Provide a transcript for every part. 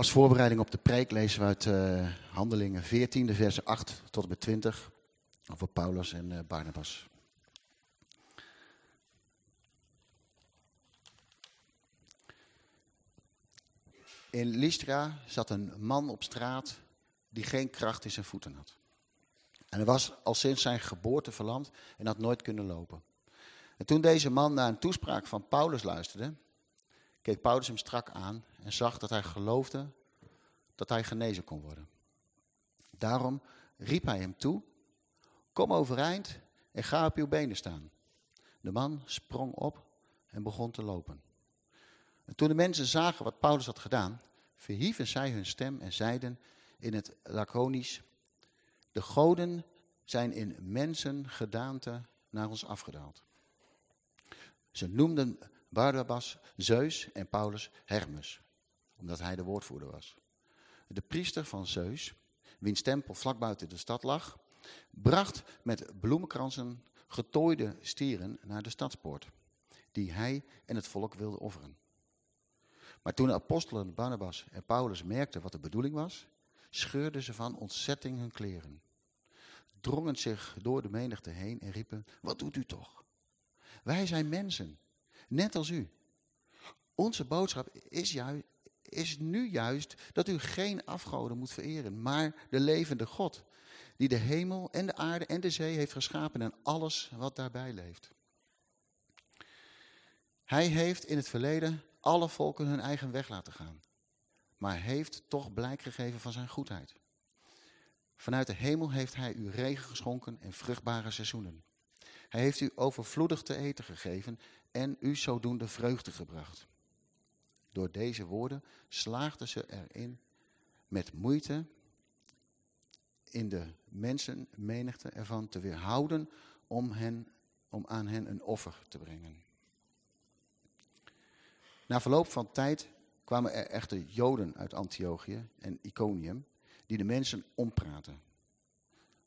Als voorbereiding op de preek lezen we uit uh, Handelingen 14, de versen 8 tot en met 20, over Paulus en uh, Barnabas. In Lystra zat een man op straat die geen kracht in zijn voeten had. En hij was al sinds zijn geboorte verlamd en had nooit kunnen lopen. En toen deze man naar een toespraak van Paulus luisterde, keek Paulus hem strak aan en zag dat hij geloofde dat hij genezen kon worden. Daarom riep hij hem toe, kom overeind en ga op uw benen staan. De man sprong op en begon te lopen. En toen de mensen zagen wat Paulus had gedaan, verhieven zij hun stem en zeiden in het laconisch, de goden zijn in mensengedaante naar ons afgedaald. Ze noemden Barnabas Zeus en Paulus Hermes, omdat hij de woordvoerder was. De priester van Zeus, wiens tempel vlak buiten de stad lag, bracht met bloemenkransen getooide stieren naar de stadspoort, die hij en het volk wilde offeren. Maar toen de apostelen Barnabas en Paulus merkten wat de bedoeling was, scheurden ze van ontzetting hun kleren, drongen zich door de menigte heen en riepen, wat doet u toch? Wij zijn mensen, net als u. Onze boodschap is, juist, is nu juist dat u geen afgoden moet vereren, maar de levende God, die de hemel en de aarde en de zee heeft geschapen en alles wat daarbij leeft. Hij heeft in het verleden alle volken hun eigen weg laten gaan, maar heeft toch blijk gegeven van zijn goedheid. Vanuit de hemel heeft hij u regen geschonken en vruchtbare seizoenen. Hij heeft u overvloedig te eten gegeven en u zodoende vreugde gebracht. Door deze woorden slaagden ze erin met moeite in de mensenmenigte ervan te weerhouden om, hen, om aan hen een offer te brengen. Na verloop van tijd kwamen er echter Joden uit Antiochië en Iconium die de mensen ompraten.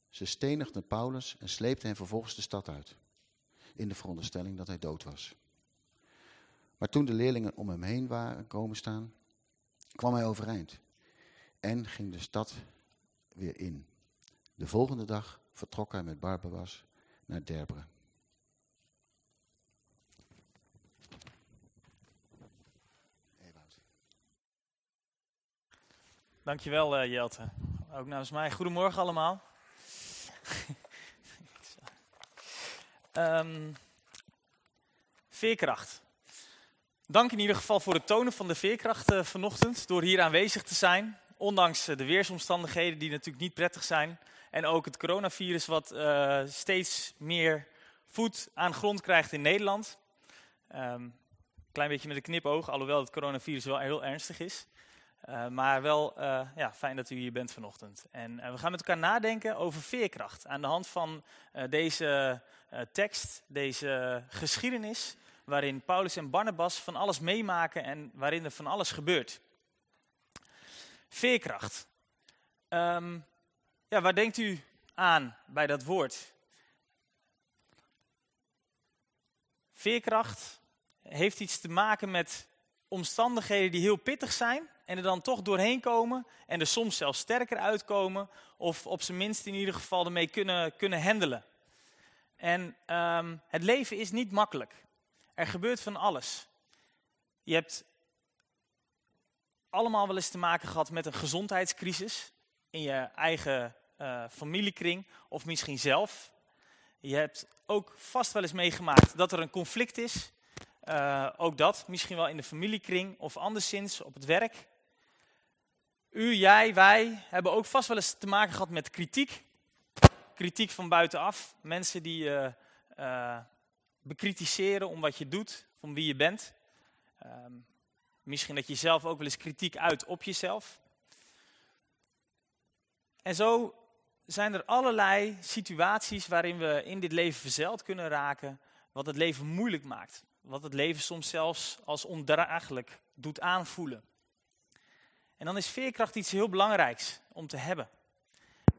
Ze stenigden Paulus en sleepten hem vervolgens de stad uit, in de veronderstelling dat hij dood was. Maar toen de leerlingen om hem heen waren komen staan, kwam hij overeind en ging de stad weer in. De volgende dag vertrok hij met Barbabas naar Derbre. Dankjewel uh, Jelte. Ook namens mij. Goedemorgen allemaal. um, veerkracht. Dank in ieder geval voor het tonen van de veerkracht uh, vanochtend. Door hier aanwezig te zijn. Ondanks uh, de weersomstandigheden die natuurlijk niet prettig zijn. En ook het coronavirus wat steeds meer voet aan grond krijgt in Nederland. Um, klein beetje met een knipoog, alhoewel het coronavirus wel heel ernstig is. Maar wel ja, fijn dat u hier bent vanochtend. En we gaan met elkaar nadenken over veerkracht. Aan de hand van deze tekst, deze geschiedenis, waarin Paulus en Barnabas van alles meemaken en waarin er van alles gebeurt. Veerkracht. Um, ja, waar denkt u aan bij dat woord? Veerkracht heeft iets te maken met omstandigheden die heel pittig zijn en er dan toch doorheen komen en er soms zelfs sterker uitkomen of op zijn minst in ieder geval ermee kunnen, kunnen handelen. En um, het leven is niet makkelijk. Er gebeurt van alles. Je hebt allemaal wel eens te maken gehad met een gezondheidscrisis in je eigen uh, familiekring of misschien zelf. Je hebt ook vast wel eens meegemaakt dat er een conflict is. Uh, ook dat, misschien wel in de familiekring of anderszins op het werk. U, jij, wij hebben ook vast wel eens te maken gehad met kritiek. Kritiek van buitenaf. Mensen die uh, bekritiseren om wat je doet, van wie je bent. Um, misschien dat je zelf ook wel eens kritiek uit op jezelf. En zo zijn er allerlei situaties waarin we in dit leven verzeild kunnen raken, wat het leven moeilijk maakt. Wat het leven soms zelfs als ondraaglijk doet aanvoelen. En dan is veerkracht iets heel belangrijks om te hebben.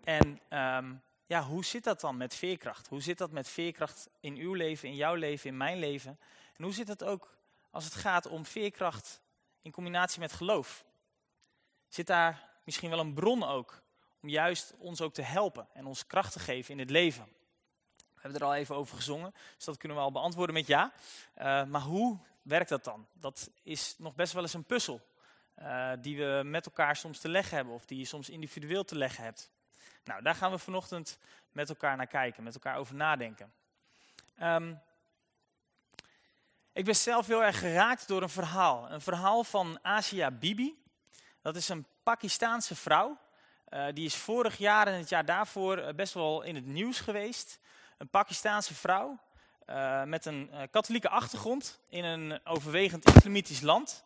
En um, ja, hoe zit dat dan met veerkracht? Hoe zit dat met veerkracht in uw leven, in jouw leven, in mijn leven? En hoe zit dat ook als het gaat om veerkracht in combinatie met geloof? Zit daar misschien wel een bron ook om juist ons ook te helpen en ons kracht te geven in het leven? We hebben er al even over gezongen, dus dat kunnen we al beantwoorden met ja. Uh, maar hoe werkt dat dan? Dat is nog best wel eens een puzzel uh, die we met elkaar soms te leggen hebben of die je soms individueel te leggen hebt. Nou, daar gaan we vanochtend met elkaar naar kijken, met elkaar over nadenken. Um, ik ben zelf heel erg geraakt door een verhaal. Een verhaal van Asia Bibi. Dat is een Pakistaanse vrouw. Uh, die is vorig jaar en het jaar daarvoor uh, best wel in het nieuws geweest. Een Pakistaanse vrouw uh, met een katholieke achtergrond in een overwegend islamitisch land.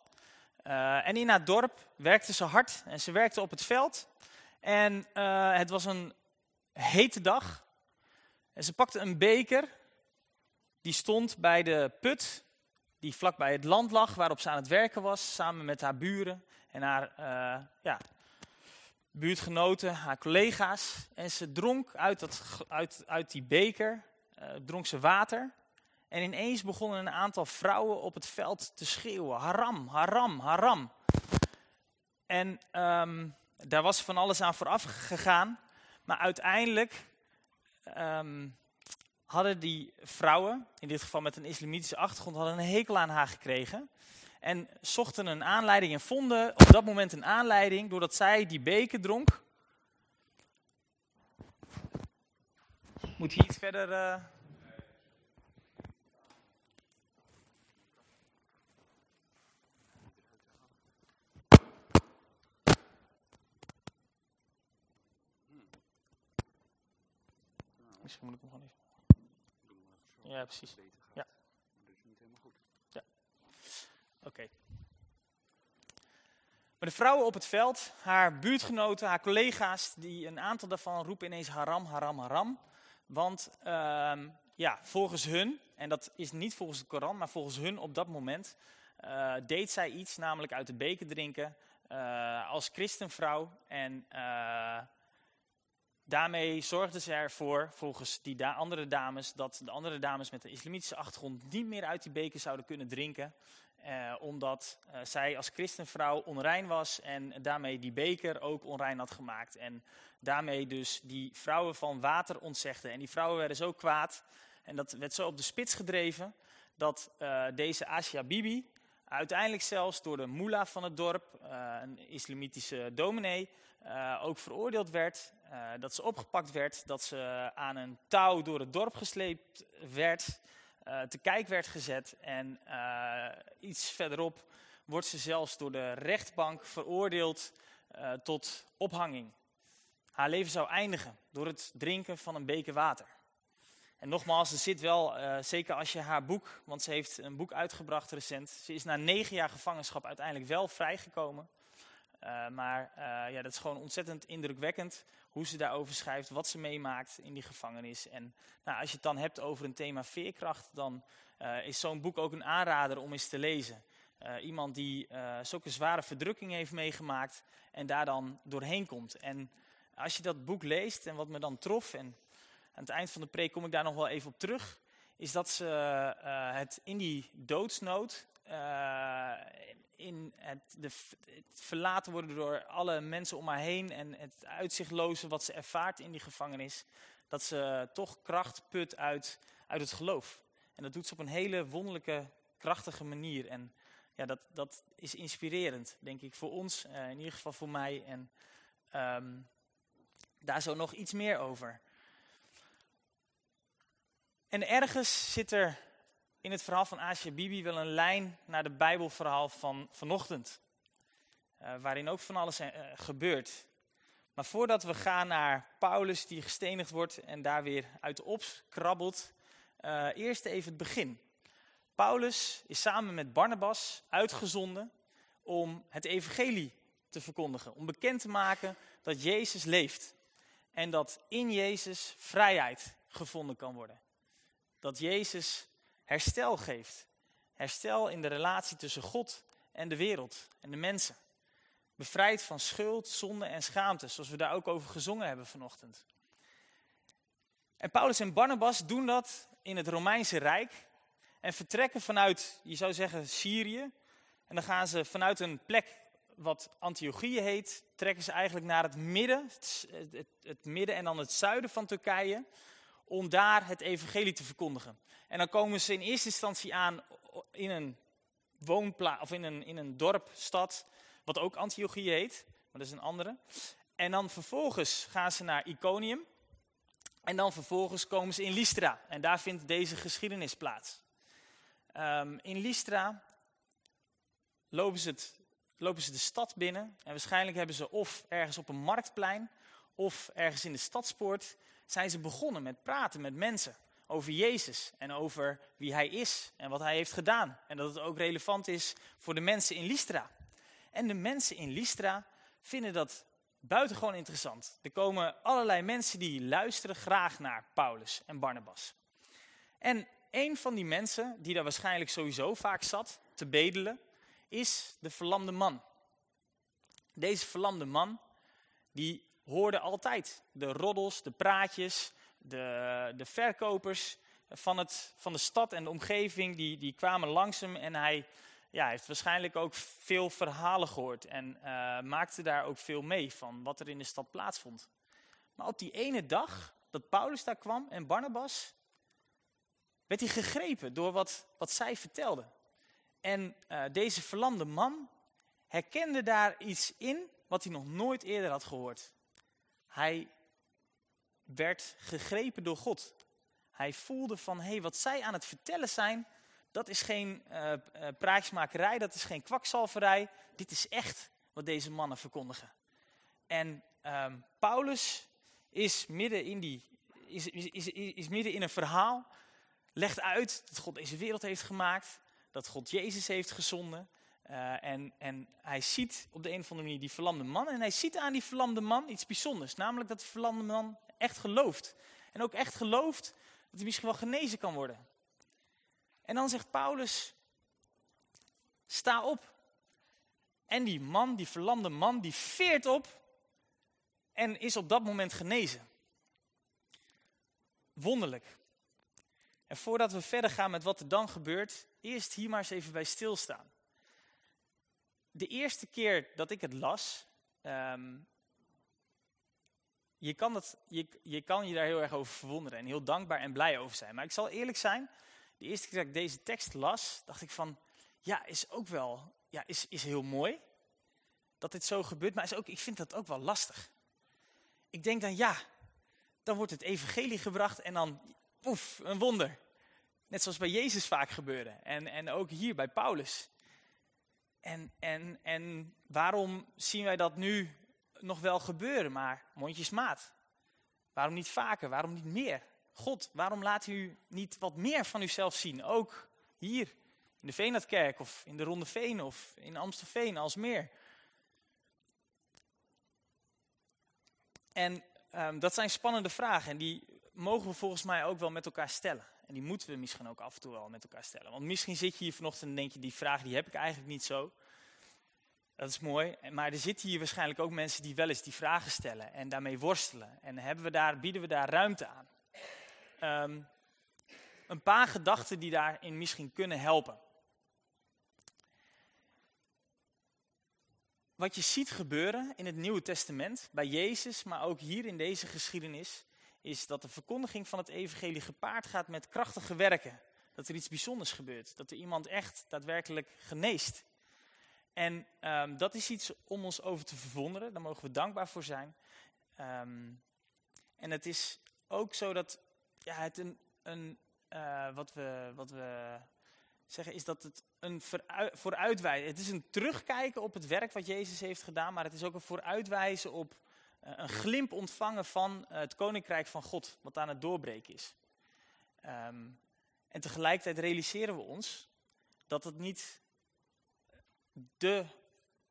en in haar dorp werkte ze hard en ze werkte op het veld. En het was een hete dag. En ze pakte een beker die stond bij de put die vlakbij het land lag waarop ze aan het werken was, samen met haar buren en haar uh, ja, buurtgenoten, haar collega's. En ze dronk uit, dat, uit, uit die beker, uh, dronk ze water. En ineens begonnen een aantal vrouwen op het veld te schreeuwen, haram, haram, haram. En um, daar was van alles aan vooraf gegaan, maar uiteindelijk um, hadden die vrouwen, in dit geval met een islamitische achtergrond, hadden een hekel aan haar gekregen. En zochten een aanleiding en vonden op dat moment een aanleiding doordat zij die beker dronk. Moet hier iets verder... Uh... Misschien moet ik hem gewoon even... Ja, precies. Ja. Ja. Oké. Okay. Maar de vrouwen op het veld, haar buurtgenoten, haar collega's, die een aantal daarvan roepen ineens haram, haram, haram. Want uh, ja, volgens hun, en dat is niet volgens de Koran, maar volgens hun op dat moment, uh, deed zij iets, namelijk uit de beker drinken, uh, als christenvrouw. En uh, Daarmee zorgden ze ervoor, volgens die da andere dames, dat de andere dames met een islamitische achtergrond niet meer uit die beker zouden kunnen drinken. Eh, omdat eh, zij als christenvrouw onrein was en daarmee die beker ook onrein had gemaakt. En daarmee dus die vrouwen van water ontzegde. En die vrouwen werden zo kwaad en dat werd zo op de spits gedreven dat uh, deze Asia Bibi uiteindelijk zelfs door de mullah van het dorp, uh, een islamitische dominee, uh, ook veroordeeld werd. Uh, dat ze opgepakt werd, dat ze aan een touw door het dorp gesleept werd, te kijk werd gezet. En iets verderop wordt ze zelfs door de rechtbank veroordeeld tot ophanging. Haar leven zou eindigen door het drinken van een beker water. En nogmaals, er zit wel, zeker als je haar boek, want ze heeft een boek uitgebracht recent. Ze is na negen jaar gevangenschap uiteindelijk wel vrijgekomen. Uh, maar uh, ja, dat is gewoon ontzettend indrukwekkend hoe ze daarover schrijft, wat ze meemaakt in die gevangenis. En nou, als je het dan hebt over een thema veerkracht, dan is zo'n boek ook een aanrader om eens te lezen. iemand die zulke zware verdrukking heeft meegemaakt en daar dan doorheen komt. En als je dat boek leest en wat me dan trof, en aan het eind van de preek kom ik daar nog wel even op terug, is dat ze het in die doodsnood, in het, de, verlaten worden door alle mensen om haar heen en het uitzichtloze wat ze ervaart in die gevangenis, dat ze toch kracht put uit, uit het geloof. En dat doet ze op een hele wonderlijke, krachtige manier. En ja, dat, dat is inspirerend, denk ik, voor ons, uh, in ieder geval voor mij. En um, daar zo nog iets meer over. En ergens zit er in het verhaal van Asia Bibi wel een lijn naar de Bijbelverhaal van vanochtend. Uh, waarin ook van alles uh, gebeurt. Maar voordat we gaan naar Paulus die gestenigd wordt en daar weer uit opkrabbelt, uh, eerst even het begin. Paulus is samen met Barnabas uitgezonden om het evangelie te verkondigen. Om bekend te maken dat Jezus leeft. En dat in Jezus vrijheid gevonden kan worden dat Jezus herstel geeft. Herstel in de relatie tussen God en de wereld en de mensen. Bevrijd van schuld, zonde en schaamte, zoals we daar ook over gezongen hebben vanochtend. En Paulus en Barnabas doen dat in het Romeinse Rijk en vertrekken vanuit, je zou zeggen, Syrië. En dan gaan ze vanuit een plek wat Antiochië heet, trekken ze eigenlijk naar het midden, het, het, het, midden en dan het zuiden van Turkije, om daar het evangelie te verkondigen. En dan komen ze in eerste instantie aan in een woonplaats of in een, in een dorp, stad, wat ook Antiochië heet, maar dat is een andere. En dan vervolgens gaan ze naar Iconium. En dan vervolgens komen ze in Lystra. En daar vindt deze geschiedenis plaats. Um, in Lystra lopen ze, het, lopen ze de stad binnen. En waarschijnlijk hebben ze of ergens op een marktplein of ergens in de stadspoort zijn ze begonnen met praten met mensen over Jezus en over wie hij is en wat hij heeft gedaan. En dat het ook relevant is voor de mensen in Lystra. En de mensen in Lystra vinden dat buitengewoon interessant. Er komen allerlei mensen die luisteren graag naar Paulus en Barnabas. En een van die mensen, die daar waarschijnlijk sowieso vaak zat, te bedelen, is de verlamde man. Deze verlamde man, die hoorde altijd de roddels, de praatjes, de, de verkopers van, het, van de stad en de omgeving, die, die kwamen langs hem en hij ja, heeft waarschijnlijk ook veel verhalen gehoord en uh, maakte daar ook veel mee van wat er in de stad plaatsvond. Maar op die ene dag dat Paulus daar kwam en Barnabas, werd hij gegrepen door wat, wat zij vertelden. En uh, deze verlamde man herkende daar iets in wat hij nog nooit eerder had gehoord. Hij werd gegrepen door God. Hij voelde van, hé, hey, wat zij aan het vertellen zijn, dat is geen uh, praatjesmakerij, dat is geen kwakzalverij. Dit is echt wat deze mannen verkondigen. En um, Paulus is midden, in die, is, is, is, is midden in een verhaal, legt uit dat God deze wereld heeft gemaakt, dat God Jezus heeft gezonden. Uh, en, en hij ziet op de een of andere manier die verlamde man. En hij ziet aan die verlamde man iets bijzonders. Namelijk dat die verlamde man echt gelooft. En ook echt gelooft dat hij misschien wel genezen kan worden. En dan zegt Paulus, sta op. En die man, die verlamde man, die veert op en is op dat moment genezen. Wonderlijk. En voordat we verder gaan met wat er dan gebeurt, eerst hier maar eens even bij stilstaan. De eerste keer dat ik het las, um, je, kan je, je kan je daar heel erg over verwonderen en heel dankbaar en blij over zijn. Maar ik zal eerlijk zijn, de eerste keer dat ik deze tekst las, dacht ik van, ja, is ook wel, ja, is, is heel mooi dat dit zo gebeurt, maar is ook, ik vind dat ook wel lastig. Ik denk dan, ja, dan wordt het evangelie gebracht en dan, oef, een wonder. Net zoals bij Jezus vaak gebeurde en, en ook hier bij Paulus. En, en, en waarom zien wij dat nu nog wel gebeuren, maar mondjesmaat? Waarom niet vaker? Waarom niet meer? God, waarom laat u niet wat meer van uzelf zien? Ook hier in de Veenatkerk of in de Ronde Veen of in Amstelveen als meer. En um, dat zijn spannende vragen en die mogen we volgens mij ook wel met elkaar stellen. En die moeten we misschien ook af en toe wel met elkaar stellen. Want misschien zit je hier vanochtend en denk je, die vraag die heb ik eigenlijk niet zo. Dat is mooi, maar er zitten hier waarschijnlijk ook mensen die wel eens die vragen stellen en daarmee worstelen. En hebben we daar, bieden we daar ruimte aan. Um, een paar gedachten die daarin misschien kunnen helpen. Wat je ziet gebeuren in het Nieuwe Testament, bij Jezus, maar ook hier in deze geschiedenis, is dat de verkondiging van het evangelie gepaard gaat met krachtige werken. Dat er iets bijzonders gebeurt, dat er iemand echt daadwerkelijk geneest. En um, dat is iets om ons over te verwonderen, daar mogen we dankbaar voor zijn. Um, en het is ook zo dat ja, het een, een uh, wat, we, wat we zeggen is dat het een vooruitwijzen Het is een terugkijken op het werk wat Jezus heeft gedaan, maar het is ook een vooruitwijzen op een glimp ontvangen van uh, het koninkrijk van God, wat aan het doorbreken is. Um, en tegelijkertijd realiseren we ons dat het niet de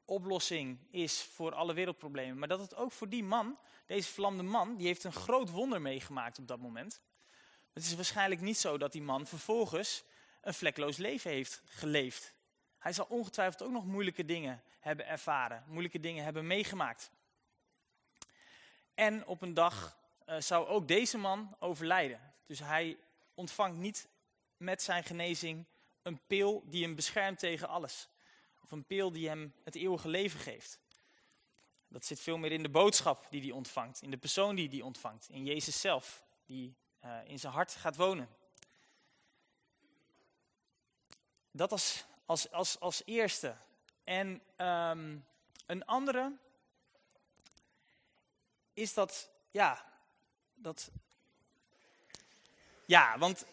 oplossing is voor alle wereldproblemen, maar dat het ook voor die man, deze vlamde man, die heeft een groot wonder meegemaakt op dat moment. Het is waarschijnlijk niet zo dat die man vervolgens een vlekloos leven heeft geleefd. Hij zal ongetwijfeld ook nog moeilijke dingen hebben ervaren, moeilijke dingen hebben meegemaakt. En op een dag uh, zou ook deze man overlijden. Dus hij ontvangt niet met zijn genezing een pil die hem beschermt tegen alles. Of een pil die hem het eeuwige leven geeft. Dat zit veel meer in de boodschap die hij ontvangt, in de persoon die hij ontvangt, in Jezus zelf, die uh, in zijn hart gaat wonen. Dat als, als, als, als eerste. En um, een andere is dat, ja, dat, ja, want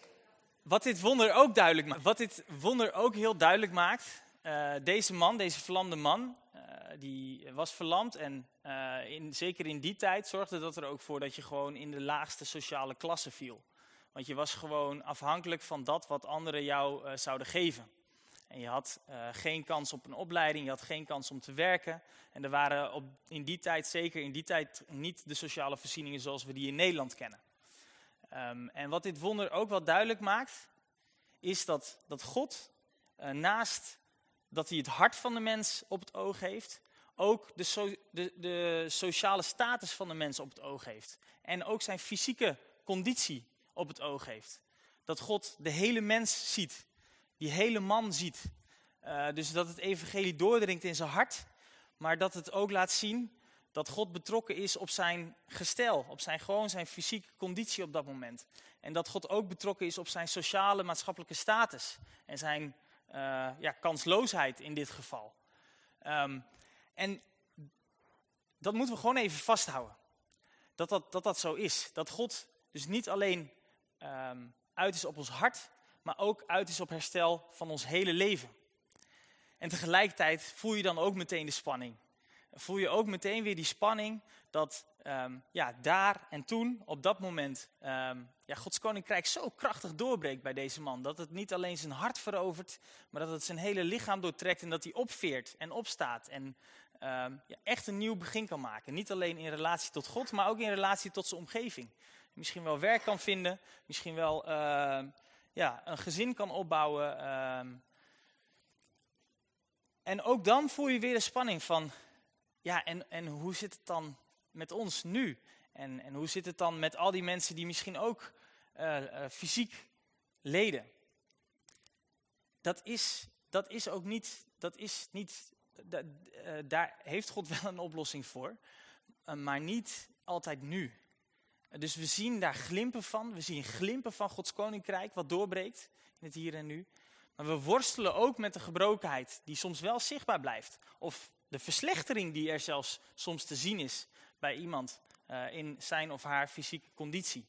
wat dit wonder ook duidelijk maakt, wat dit wonder ook heel duidelijk maakt, uh, deze man, deze verlamde man, uh, die was verlamd en uh, in, zeker in die tijd zorgde dat er ook voor dat je gewoon in de laagste sociale klasse viel. Want je was gewoon afhankelijk van dat wat anderen jou zouden geven. En je had uh, geen kans op een opleiding, je had geen kans om te werken. En er waren op, in die tijd, zeker in die tijd, niet de sociale voorzieningen zoals we die in Nederland kennen. Um, en wat dit wonder ook wel duidelijk maakt, is dat, dat God uh, naast dat hij het hart van de mens op het oog heeft, ook de, de, de sociale status van de mens op het oog heeft. En ook zijn fysieke conditie op het oog heeft. Dat God de hele mens ziet die hele man ziet. Uh, dus dat het evangelie doordringt in zijn hart, maar dat het ook laat zien dat God betrokken is op zijn gestel, op zijn gewoon zijn fysieke conditie op dat moment. En dat God ook betrokken is op zijn sociale, maatschappelijke status en zijn uh, ja, kansloosheid in dit geval. Um, en dat moeten we gewoon even vasthouden. Dat dat, dat, dat zo is. Dat God dus niet alleen um, uit is op ons hart, maar ook uit is op herstel van ons hele leven. En tegelijkertijd voel je dan ook meteen de spanning. Voel je ook meteen weer die spanning dat um, ja, daar en toen, op dat moment, um, ja, Gods koninkrijk zo krachtig doorbreekt bij deze man. Dat het niet alleen zijn hart verovert, maar dat het zijn hele lichaam doortrekt en dat hij opveert en opstaat. En um, ja, echt een nieuw begin kan maken. Niet alleen in relatie tot God, maar ook in relatie tot zijn omgeving. Misschien wel werk kan vinden, misschien wel ja, een gezin kan opbouwen. Um, en ook dan voel je weer de spanning van, ja, en, en hoe zit het dan met ons nu? En, en hoe zit het dan met al die mensen die misschien ook uh, uh, fysiek leden? Dat is, dat is ook niet, dat is niet, uh, daar heeft God wel een oplossing voor, maar niet altijd nu. Dus we zien daar glimpen van. We zien glimpen van Gods koninkrijk wat doorbreekt in het hier en nu. Maar we worstelen ook met de gebrokenheid die soms wel zichtbaar blijft. Of de verslechtering die er zelfs soms te zien is bij iemand uh, in zijn of haar fysieke conditie.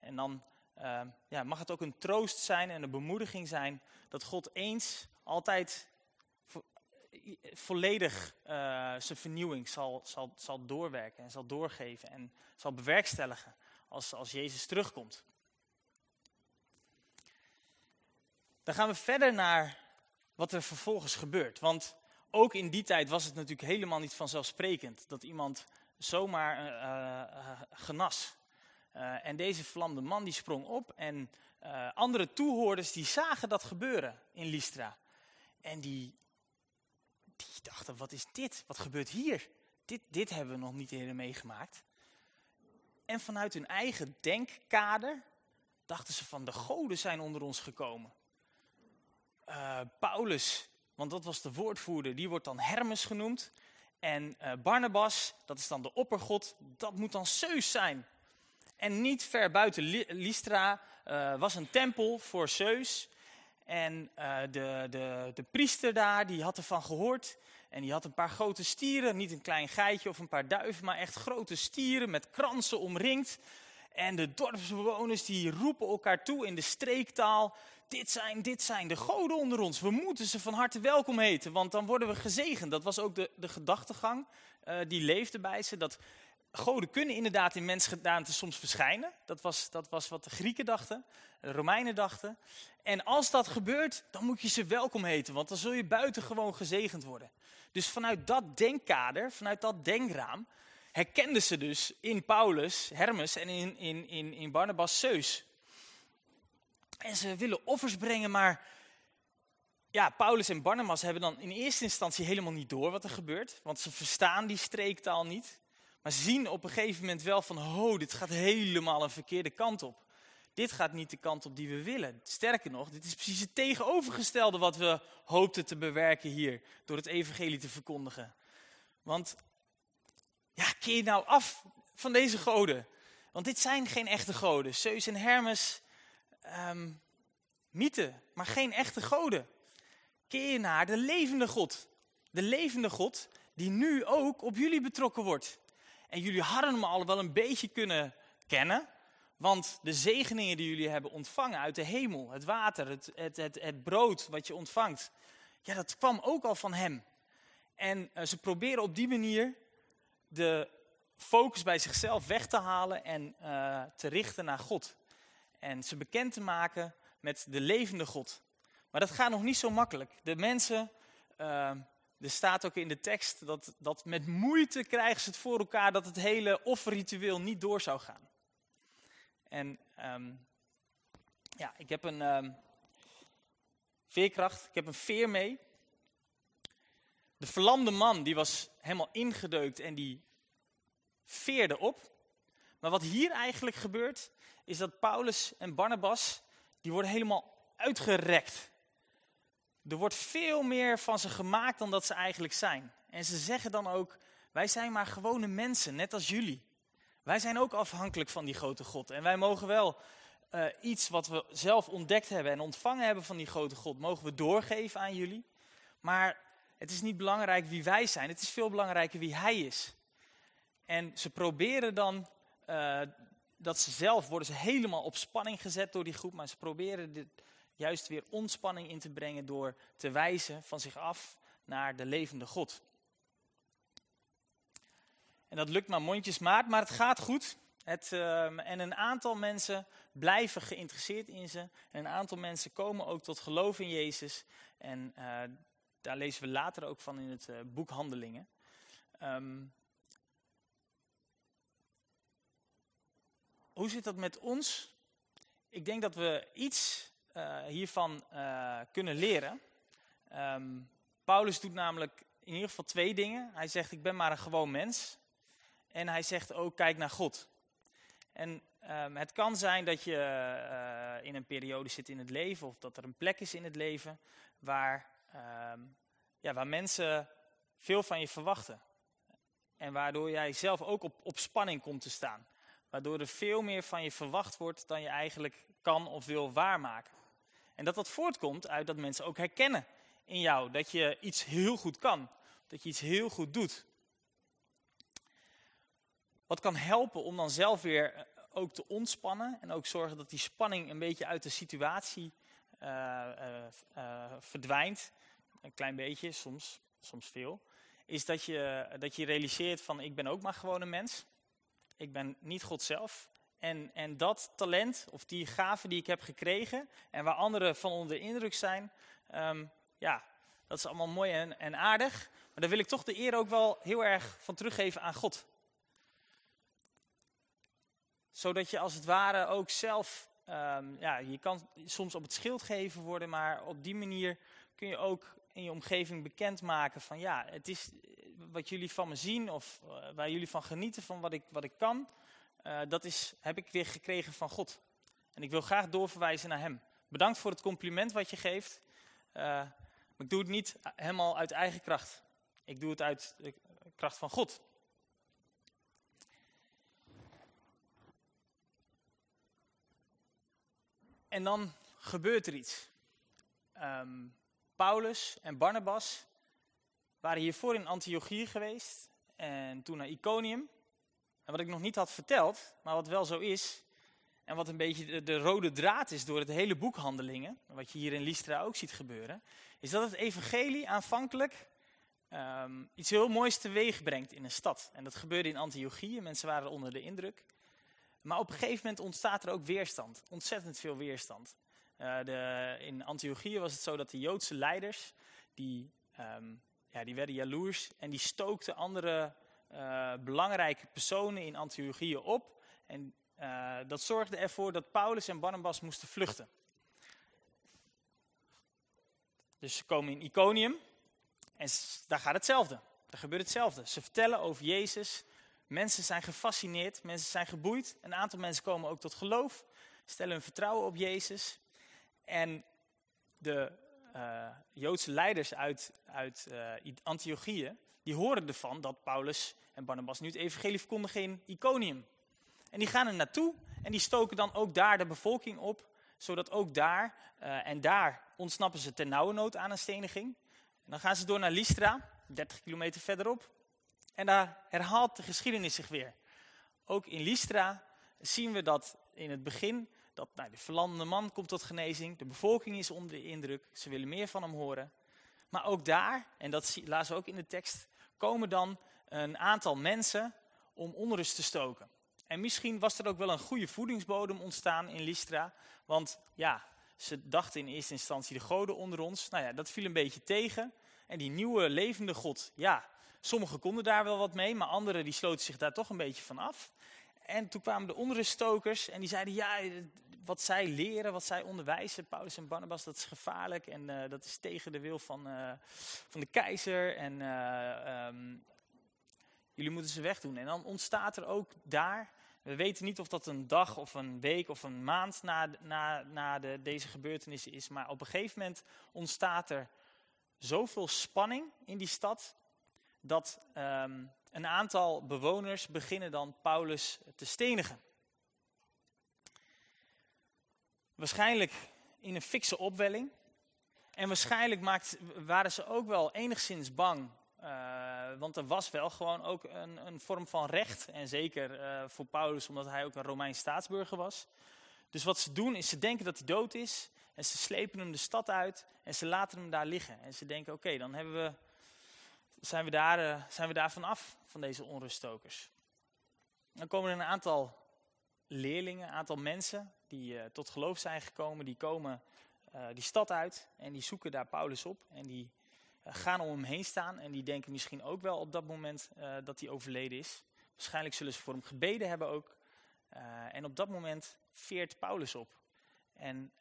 En dan uh, ja, mag het ook een troost zijn en een bemoediging zijn dat God eens altijd volledig uh, zijn vernieuwing zal, zal, zal doorwerken en zal doorgeven en zal bewerkstelligen als, als Jezus terugkomt. Dan gaan we verder naar wat er vervolgens gebeurt. Want ook in die tijd was het natuurlijk helemaal niet vanzelfsprekend dat iemand zomaar uh, uh, genas. En deze vlamde man die sprong op en andere toehoorders die zagen dat gebeuren in Lystra. En die, dachten, wat is dit? Wat gebeurt hier? Dit, dit hebben we nog niet eerder meegemaakt. En vanuit hun eigen denkkader dachten ze van de goden zijn onder ons gekomen. Uh, Paulus, want dat was de woordvoerder, die wordt dan Hermes genoemd. En uh, Barnabas, dat is dan de oppergod, dat moet dan Zeus zijn. En niet ver buiten Lystra uh, was een tempel voor Zeus. En de, de, de priester daar, die had ervan gehoord. En die had een paar grote stieren, niet een klein geitje of een paar duiven, maar echt grote stieren met kransen omringd. En de dorpsbewoners die roepen elkaar toe in de streektaal, dit zijn, dit zijn de goden onder ons. We moeten ze van harte welkom heten, want dan worden we gezegend. Dat was ook de, de gedachtegang uh, die leefde bij ze, dat goden kunnen inderdaad in mensgedaante soms verschijnen. Dat was, dat was wat de Grieken dachten, de Romeinen dachten. En als dat gebeurt, dan moet je ze welkom heten, want dan zul je buitengewoon gezegend worden. Dus vanuit dat denkkader, vanuit dat denkraam, herkenden ze dus in Paulus, Hermes en in, in, in, in Barnabas Zeus. En ze willen offers brengen, maar ja, Paulus en Barnabas hebben dan in eerste instantie helemaal niet door wat er gebeurt. Want ze verstaan die streektaal niet. Maar zien op een gegeven moment wel van, oh, dit gaat helemaal een verkeerde kant op. dit gaat niet de kant op die we willen. Sterker nog, dit is precies het tegenovergestelde wat we hoopten te bewerken hier, door het evangelie te verkondigen. Want, ja, keer nou af van deze goden. Want dit zijn geen echte goden. Zeus en Hermes, um, mythen, maar geen echte goden. Keer naar de levende God. De levende God die nu ook op jullie betrokken wordt. En jullie hadden hem al wel een beetje kunnen kennen. Want de zegeningen die jullie hebben ontvangen uit de hemel, het water, het, het, het, brood wat je ontvangt, ja, dat kwam ook al van hem. En uh, ze proberen op die manier de focus bij zichzelf weg te halen en uh, te richten naar God. En ze bekend te maken met de levende God. Maar dat gaat nog niet zo makkelijk. De mensen, uh, er staat ook in de tekst dat, dat met moeite krijgen ze het voor elkaar dat het hele offerritueel niet door zou gaan. En um, ja, ik heb een um, veerkracht, ik heb een veer mee. De verlamde man die was helemaal ingedeukt en die veerde op. Maar wat hier eigenlijk gebeurt, is dat Paulus en Barnabas, die worden helemaal uitgerekt. Er wordt veel meer van ze gemaakt dan dat ze eigenlijk zijn. En ze zeggen dan ook, wij zijn maar gewone mensen, net als jullie. Wij zijn ook afhankelijk van die grote God. En wij mogen wel uh, iets wat we zelf ontdekt hebben en ontvangen hebben van die grote God, mogen we doorgeven aan jullie. Maar het is niet belangrijk wie wij zijn, het is veel belangrijker wie Hij is. En ze proberen dan, uh, dat ze zelf worden ze helemaal op spanning gezet door die groep, maar ze proberen dit, juist weer ontspanning in te brengen door te wijzen van zich af naar de levende God. En dat lukt maar mondjesmaat, maar het gaat goed. Het, uh, en een aantal mensen blijven geïnteresseerd in ze. En een aantal mensen komen ook tot geloof in Jezus. En uh, daar lezen we later ook van in het uh, boek Handelingen. Um, hoe zit dat met ons? Ik denk dat we iets uh, hiervan uh, kunnen leren. Um, Paulus doet namelijk in ieder geval twee dingen. Hij zegt, ik ben maar een gewoon mens. En hij zegt ook, kijk naar God. En um, het kan zijn dat je uh, in een periode zit in het leven, of dat er een plek is in het leven, waar, um, ja, waar mensen veel van je verwachten. En waardoor jij zelf ook op, op spanning komt te staan. Waardoor er veel meer van je verwacht wordt dan je eigenlijk kan of wil waarmaken. En dat dat voortkomt uit dat mensen ook herkennen in jou dat je iets heel goed kan. Dat je iets heel goed doet. Wat kan helpen om dan zelf weer eh, ook te ontspannen en ook zorgen dat die spanning een beetje uit de situatie uh, uh, verdwijnt. Een klein beetje, soms, soms veel. Is dat je, dat je realiseert van ik ben ook maar gewoon een mens. Ik ben niet God zelf. En, en dat talent, of die gave die ik heb gekregen, en waar anderen van onder de indruk zijn, um, ja, dat is allemaal mooi en, en aardig. Maar daar wil ik toch de eer ook wel heel erg van teruggeven aan God. Zodat je als het ware ook zelf, um, ja, je kan soms op het schild geven worden, maar op die manier kun je ook in je omgeving bekendmaken van ja, het is wat jullie van me zien of uh, waar jullie van genieten van wat ik, wat ik kan. Uh, dat is, heb ik weer gekregen van God. En ik wil graag doorverwijzen naar hem. Bedankt voor het compliment wat je geeft. Maar ik doe het niet helemaal uit eigen kracht. Ik doe het uit de kracht van God. En dan gebeurt er iets. Um, Paulus en Barnabas waren hiervoor in Antiochië geweest en toen naar Iconium. En wat ik nog niet had verteld, maar wat wel zo is, en wat een beetje de, de, rode draad is door het hele boek Handelingen, wat je hier in Lystra ook ziet gebeuren, is dat het evangelie aanvankelijk um, iets heel moois teweeg brengt in een stad. En dat gebeurde in Antiochië, mensen waren onder de indruk. Maar op een gegeven moment ontstaat er ook weerstand, ontzettend veel weerstand. Uh, de, in Antiochië was het zo dat de Joodse leiders, die, um, ja, die werden jaloers en die stookten andere uh, belangrijke personen in Antiochië op. En uh, dat zorgde ervoor dat Paulus en Barnabas moesten vluchten. Dus ze komen in Iconium en daar gaat hetzelfde. Daar gebeurt hetzelfde. Ze vertellen over Jezus. Mensen zijn gefascineerd, mensen zijn geboeid. Een aantal mensen komen ook tot geloof. stellen hun vertrouwen op Jezus. En de uh, Joodse leiders uit, uit uh, Antiochië, die horen ervan dat Paulus en Barnabas nu het evangelie verkondigen in Iconium. En die gaan er naartoe en die stoken dan ook daar de bevolking op, zodat ook daar, uh, en daar ontsnappen ze ten nauwe nood aan een steniging. En dan gaan ze door naar Lystra, 30 kilometer verderop. En daar herhaalt de geschiedenis zich weer. Ook in Lystra zien we dat in het begin, dat nou, de verlandende man komt tot genezing. De bevolking is onder de indruk, ze willen meer van hem horen. Maar ook daar, en dat lazen we ook in de tekst, komen dan een aantal mensen om onrust te stoken. En misschien was er ook wel een goede voedingsbodem ontstaan in Lystra. Want ja, ze dachten in eerste instantie de goden onder ons. Nou ja, dat viel een beetje tegen. En die nieuwe levende God, ja, sommigen konden daar wel wat mee, maar anderen die sloten zich daar toch een beetje van af. En toen kwamen de onruststokers en die zeiden, ja, wat zij leren, wat zij onderwijzen, Paulus en Barnabas, dat is gevaarlijk en uh, dat is tegen de wil van, uh, van de keizer en uh, um, jullie moeten ze wegdoen. En dan ontstaat er ook daar, we weten niet of dat een dag of een week of een maand na, na, na de, deze gebeurtenissen is, maar op een gegeven moment ontstaat er zoveel spanning in die stad, dat um, een aantal bewoners beginnen dan Paulus te stenigen. Waarschijnlijk in een fikse opwelling. En waarschijnlijk maakt, waren ze ook wel enigszins bang. Uh, want er was wel gewoon ook een, een vorm van recht. En zeker uh, voor Paulus, omdat hij ook een Romeins staatsburger was. Dus wat ze doen is, ze denken dat hij dood is. En ze slepen hem de stad uit. En ze laten hem daar liggen. En ze denken, oké, dan hebben we, zijn, we daar, uh, zijn we daar vanaf, van deze onruststokers. Dan komen er een aantal leerlingen, een aantal mensen die uh, tot geloof zijn gekomen, die komen uh, die stad uit en die zoeken daar Paulus op. En die uh, gaan om hem heen staan en die denken misschien ook wel op dat moment dat hij overleden is. Waarschijnlijk zullen ze voor hem gebeden hebben ook. en op dat moment veert Paulus op. En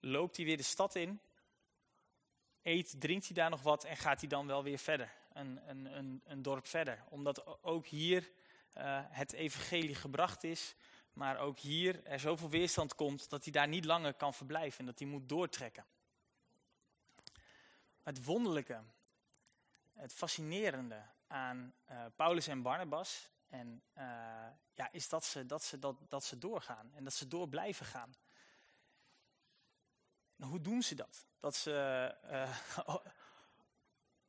loopt hij weer de stad in, eet, drinkt hij daar nog wat en gaat hij dan wel weer verder. Een, een, een, een dorp verder. Omdat ook hier uh, het evangelie gebracht is, maar ook hier er zoveel weerstand komt dat hij daar niet langer kan verblijven en dat hij moet doortrekken. Het wonderlijke, het fascinerende aan uh, Paulus en Barnabas en, uh, ja, is dat ze, dat, ze, dat, dat ze doorgaan en dat ze door blijven gaan. Hoe doen ze dat? Dat ze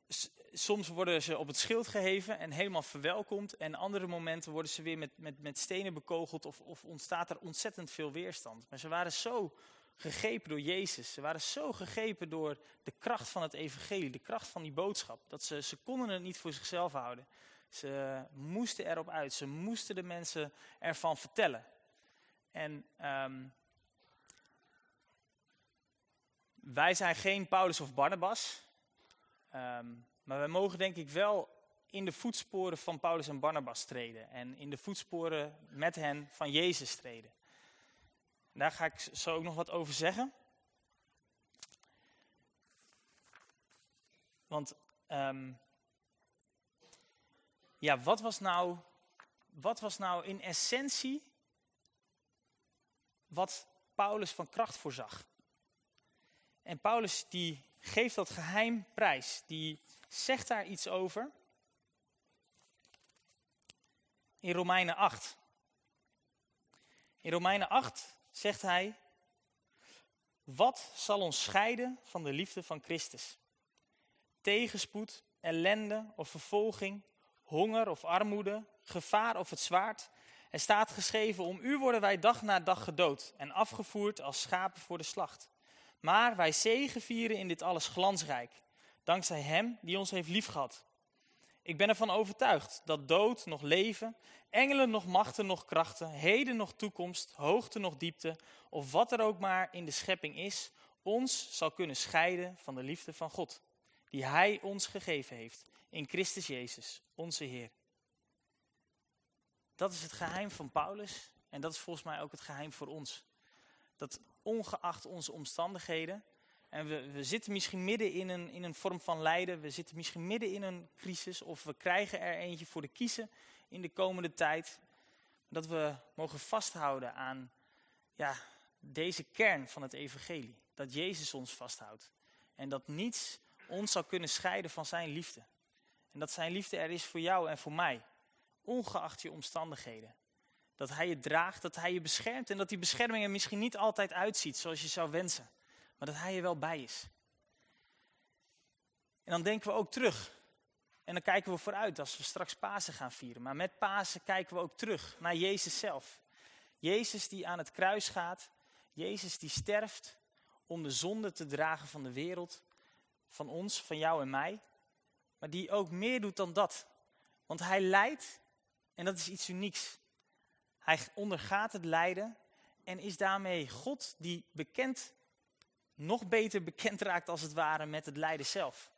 soms worden ze op het schild geheven en helemaal verwelkomd. En andere momenten worden ze weer met, met, met stenen bekogeld of, of ontstaat er ontzettend veel weerstand. Maar ze waren zo gegrepen door Jezus. Ze waren zo gegrepen door de kracht van het evangelie, de kracht van die boodschap. Dat ze, ze konden het niet voor zichzelf houden. Ze moesten erop uit. Ze moesten de mensen ervan vertellen. En um, wij zijn geen Paulus of Barnabas. Um, maar we mogen denk ik wel in de voetsporen van Paulus en Barnabas treden. En in de voetsporen met hen van Jezus treden. Daar ga ik zo ook nog wat over zeggen. Want um, ja, wat was, nou, wat was nou in essentie wat Paulus van kracht voorzag? En Paulus die geeft dat geheim prijs. Die zegt daar iets over. In Romeinen 8. In Romeinen 8 zegt hij, wat zal ons scheiden van de liefde van Christus? Tegenspoed, ellende of vervolging, honger of armoede, gevaar of het zwaard. Er staat geschreven, om u worden wij dag na dag gedood en afgevoerd als schapen voor de slacht. Maar wij zegevieren in dit alles glansrijk, dankzij Hem die ons heeft liefgehad. Ik ben ervan overtuigd dat dood nog leven, engelen nog machten nog krachten, heden nog toekomst, hoogte nog diepte, of wat er ook maar in de schepping is, ons zal kunnen scheiden van de liefde van God, die Hij ons gegeven heeft in Christus Jezus, onze Heer. Dat is het geheim van Paulus en dat is volgens mij ook het geheim voor ons. Dat ongeacht onze omstandigheden. En we, zitten misschien midden in een, in een vorm van lijden. We zitten misschien midden in een crisis. Of we krijgen er eentje voor de kiezen in de komende tijd. Dat we mogen vasthouden aan ja, deze kern van het evangelie. Dat Jezus ons vasthoudt. En dat niets ons zal kunnen scheiden van zijn liefde. En dat zijn liefde er is voor jou en voor mij. Ongeacht je omstandigheden. Dat hij je draagt, dat hij je beschermt. En dat die bescherming er misschien niet altijd uitziet zoals je zou wensen. Maar dat hij je wel bij is. En dan denken we ook terug. En dan kijken we vooruit als we straks Pasen gaan vieren. Maar met Pasen kijken we ook terug naar Jezus zelf. Jezus die aan het kruis gaat. Jezus die sterft om de zonde te dragen van de wereld. Van ons, van jou en mij. Maar die ook meer doet dan dat. Want hij lijdt, en dat is iets unieks. Hij ondergaat het lijden en is daarmee God die bekend, nog beter bekend raakt als het ware met het lijden zelf.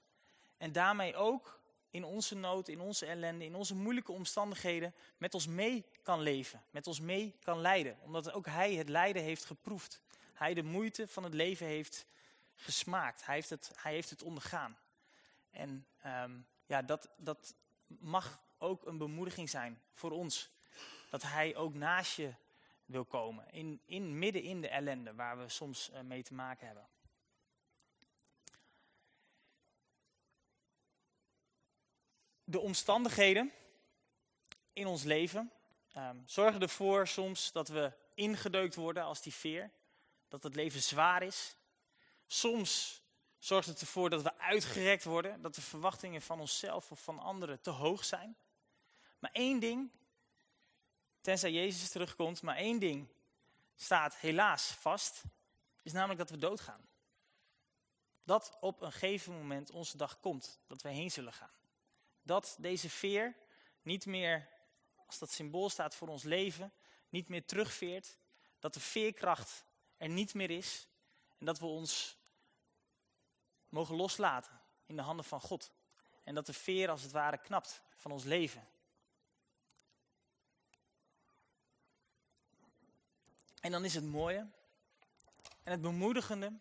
En daarmee ook in onze nood, in onze ellende, in onze moeilijke omstandigheden met ons mee kan leven, met ons mee kan lijden. Omdat ook hij het lijden heeft geproefd. Hij de moeite van het leven heeft gesmaakt. Hij heeft het, hij heeft het ondergaan. En um, ja, dat, dat mag ook een bemoediging zijn voor ons. Dat hij ook naast je wil komen. In, in, midden in de ellende waar we soms uh, mee te maken hebben. De omstandigheden in ons leven um, zorgen ervoor soms dat we ingedeukt worden als die veer. Dat het leven zwaar is. Soms zorgt het ervoor dat we uitgerekt worden, dat de verwachtingen van onszelf of van anderen te hoog zijn. Maar één ding, tenzij Jezus terugkomt, maar één ding staat helaas vast, is namelijk dat we doodgaan. Dat op een gegeven moment onze dag komt, dat we heen zullen gaan. Dat deze veer niet meer, als dat symbool staat voor ons leven, niet meer terugveert. Dat de veerkracht er niet meer is. En dat we ons mogen loslaten in de handen van God. En dat de veer als het ware knapt van ons leven. En dan is het mooie en het bemoedigende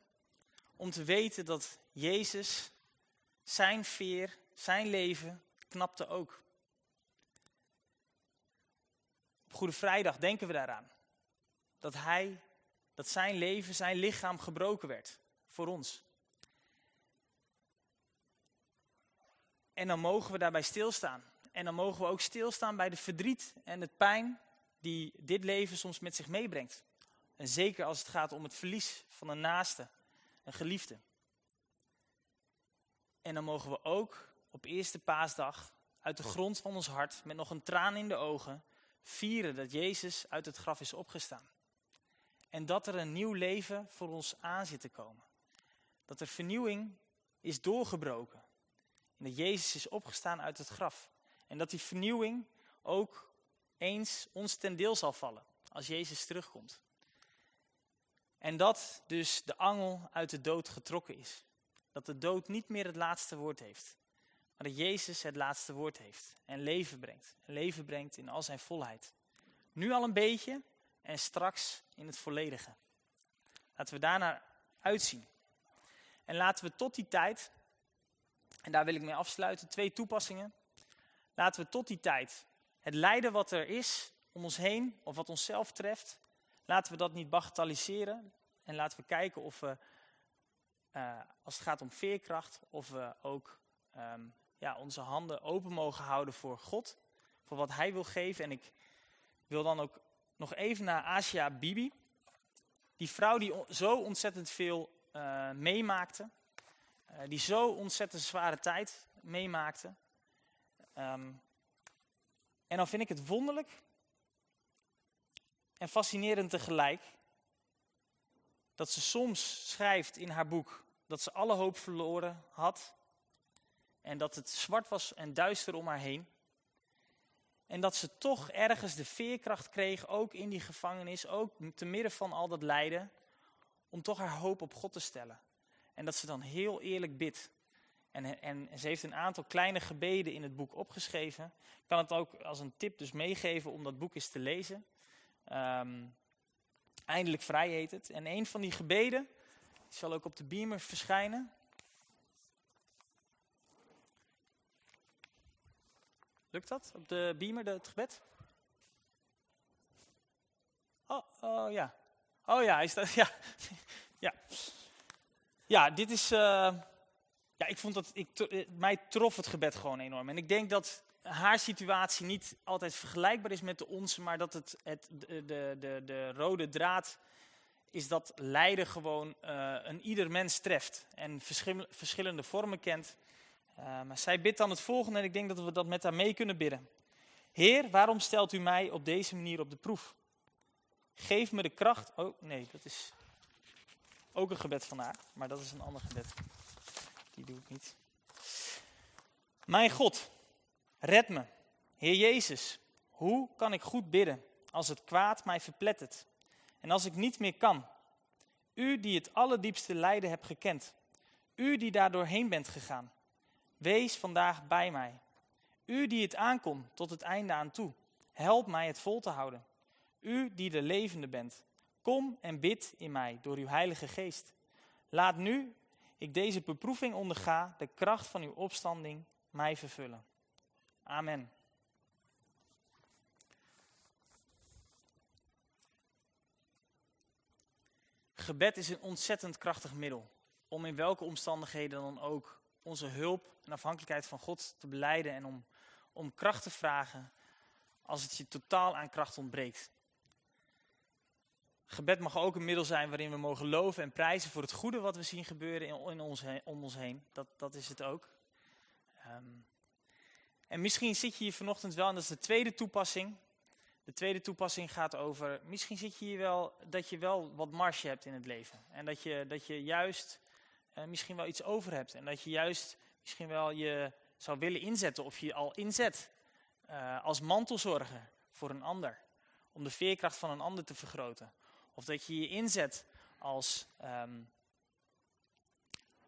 om te weten dat Jezus zijn veer, zijn leven knapte ook. Op Goede Vrijdag denken we daaraan. Dat hij, dat zijn leven, zijn lichaam gebroken werd voor ons. En dan mogen we daarbij stilstaan. En dan mogen we ook stilstaan bij de verdriet en het pijn die dit leven soms met zich meebrengt. En zeker als het gaat om het verlies van een naaste, een geliefde. En dan mogen we ook op eerste paasdag uit de grond van ons hart, met nog een traan in de ogen, vieren dat Jezus uit het graf is opgestaan. En dat er een nieuw leven voor ons aan zit te komen. Dat er vernieuwing is doorgebroken. En dat Jezus is opgestaan uit het graf. En dat die vernieuwing ook eens ons ten deel zal vallen als Jezus terugkomt. En dat dus de angel uit de dood getrokken is. Dat de dood niet meer het laatste woord heeft. Maar dat Jezus het laatste woord heeft. En leven brengt. En leven brengt in al zijn volheid. Nu al een beetje en straks in het volledige. Laten we daarnaar uitzien. En laten we tot die tijd en daar wil ik mee afsluiten. Twee toepassingen. Laten we tot die tijd het lijden wat er is om ons heen, of wat onszelf treft, laten we dat niet bagatelliseren. En laten we kijken of we, uh, als het gaat om veerkracht, of we ook um, ja, onze handen open mogen houden voor God. Voor wat Hij wil geven. En ik wil dan ook nog even naar Asia Bibi. Die vrouw die zo ontzettend veel uh, meemaakte. Eh, die zo ontzettend zware tijd meemaakte. Um, en dan vind ik het wonderlijk en fascinerend tegelijk dat ze soms schrijft in haar boek dat ze alle hoop verloren had en dat het zwart was en duister om haar heen. En dat ze toch ergens de veerkracht kreeg, ook in die gevangenis, ook te midden van al dat lijden, om toch haar hoop op God te stellen. En dat ze dan heel eerlijk bidt. En, en, ze heeft een aantal kleine gebeden in het boek opgeschreven. Ik kan het ook als een tip dus meegeven om dat boek eens te lezen. Um, Eindelijk vrij heet het. En een van die gebeden zal ook op de beamer verschijnen. Lukt dat? Op de beamer, het gebed? Oh, oh ja. Oh ja, is dat, ja. ja. Ja, dit is, uh, ja, ik vond dat, ik, eh, mij trof het gebed gewoon enorm. En ik denk dat haar situatie niet altijd vergelijkbaar is met de onze, maar dat het, het de, de, de, de rode draad is dat lijden gewoon uh, een ieder mens treft en verschillende vormen kent. Uh, maar zij bidt dan het volgende en ik denk dat we dat met haar mee kunnen bidden. Heer, waarom stelt u mij op deze manier op de proef? Geef me de kracht. Oh nee, dat is ook een gebed van haar, maar dat is een ander gebed. Die doe ik niet. Mijn God, red me. Heer Jezus, hoe kan ik goed bidden als het kwaad mij verplettert en als ik niet meer kan? U die het allerdiepste lijden hebt gekend, u die daar doorheen bent gegaan, wees vandaag bij mij. U die het aankomt tot het einde aan toe, help mij het vol te houden. U die de levende bent, kom en bid in mij door uw Heilige Geest. Laat nu ik deze beproeving onderga, de kracht van uw opstanding mij vervullen. Amen. Gebed is een ontzettend krachtig middel om in welke omstandigheden dan ook onze hulp en afhankelijkheid van God te beleiden en om, om kracht te vragen als het je totaal aan kracht ontbreekt. Gebed mag ook een middel zijn waarin we mogen loven en prijzen voor het goede wat we zien gebeuren in, ons, om ons heen. Dat, dat is het ook. Um, en misschien zit je hier vanochtend wel, en dat is de tweede toepassing. De tweede toepassing gaat over, misschien zit je hier wel, dat je wel wat marge hebt in het leven. En dat je, dat je juist uh, misschien wel iets over hebt. En dat je juist misschien wel je zou willen inzetten, of je al inzet, uh, als mantelzorger voor een ander. Om de veerkracht van een ander te vergroten. Of dat je je inzet als, um,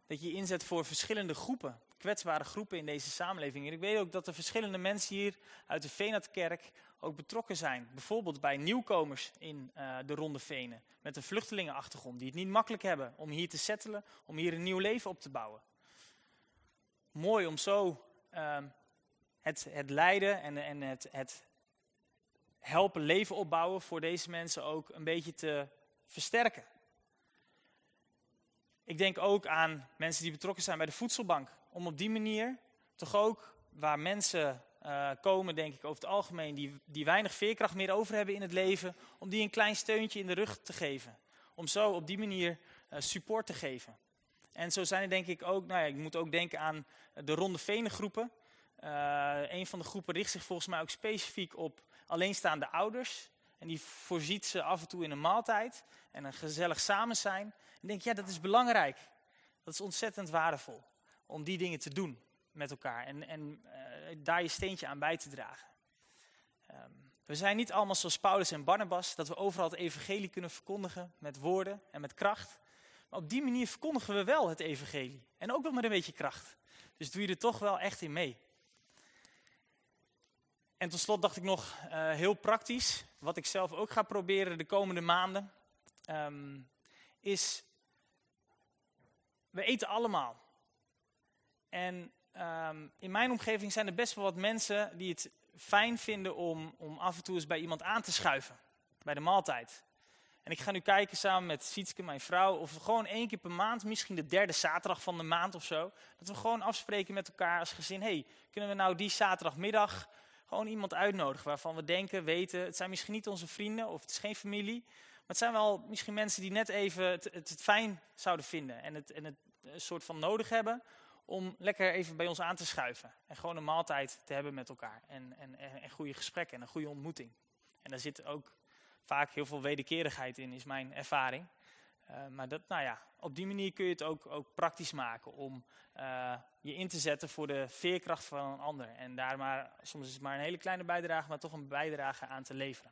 dat je je inzet voor verschillende groepen kwetsbare groepen in deze samenleving. En ik weet ook dat er verschillende mensen hier uit de Veenatkerk ook betrokken zijn. Bijvoorbeeld bij nieuwkomers in uh, de Ronde Venen. Met een vluchtelingenachtergrond. Die het niet makkelijk hebben om hier te settelen. Om hier een nieuw leven op te bouwen. Mooi om zo uh, het, het lijden en, en het, het helpen leven opbouwen voor deze mensen ook een beetje te versterken. Ik denk ook aan mensen die betrokken zijn bij de voedselbank om op die manier toch ook waar mensen uh, komen, denk ik over het algemeen, die, die weinig veerkracht meer over hebben in het leven, om die een klein steuntje in de rug te geven. Om zo op die manier uh, support te geven. En zo zijn er denk ik ook, nou ja, ik moet ook denken aan de Ronde Venengroepen. Uh, een van de groepen richt zich volgens mij ook specifiek op alleenstaande ouders. En die voorziet ze af en toe in een maaltijd en een gezellig samen zijn. En denk, ja, dat is belangrijk. Dat is ontzettend waardevol om die dingen te doen met elkaar en, en uh, daar je steentje aan bij te dragen. Um, we zijn niet allemaal zoals Paulus en Barnabas, dat we overal het evangelie kunnen verkondigen met woorden en met kracht. Maar op die manier verkondigen we wel het evangelie. En ook wel met een beetje kracht. Dus doe je er toch wel echt in mee. En tot slot dacht ik nog uh, heel praktisch, wat ik zelf ook ga proberen de komende maanden, um, is, we eten allemaal. En um, in mijn omgeving zijn er best wel wat mensen die het fijn vinden om, om af en toe eens bij iemand aan te schuiven. Bij de maaltijd. En ik ga nu kijken samen met Sietske, mijn vrouw, of we gewoon één keer per maand, misschien de derde zaterdag van de maand of zo, dat we gewoon afspreken met elkaar als gezin, hey, kunnen we nou die zaterdagmiddag gewoon iemand uitnodigen waarvan we denken, weten, het zijn misschien niet onze vrienden of het is geen familie, maar het zijn wel misschien mensen die net even het, het, het fijn zouden vinden en het, en het een soort van nodig hebben om lekker even bij ons aan te schuiven. En gewoon een maaltijd te hebben met elkaar. En, en, en goede gesprekken en een goede ontmoeting. En daar zit ook vaak heel veel wederkerigheid in, is mijn ervaring. Uh, maar dat, nou ja, op die manier kun je het ook, ook praktisch maken om uh, je in te zetten voor de veerkracht van een ander. En daar maar, soms is het maar een hele kleine bijdrage, maar toch een bijdrage aan te leveren.